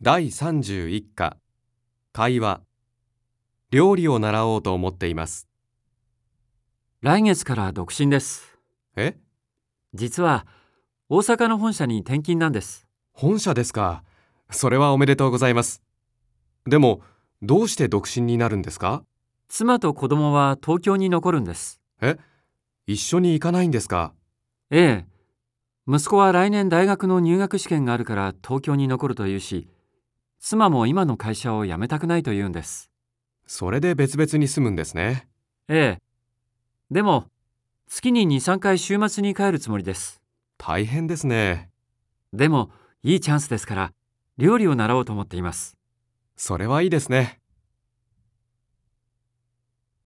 第31課。会話。料理を習おうと思っています。来月から独身です。え？実は大阪の本社に転勤なんです。本社ですか。それはおめでとうございます。でもどうして独身になるんですか？妻と子供は東京に残るんです。え？一緒に行かないんですか？ええ。息子は来年大学の入学試験があるから東京に残るというし、妻も今の会社を辞めたくないと言うんです。それで別々に住むんですねええ。でも、月に2、3回週末に帰るつもりです。大変ですねでも、いいチャンスですから、料理を習おうと思っています。それはいいですね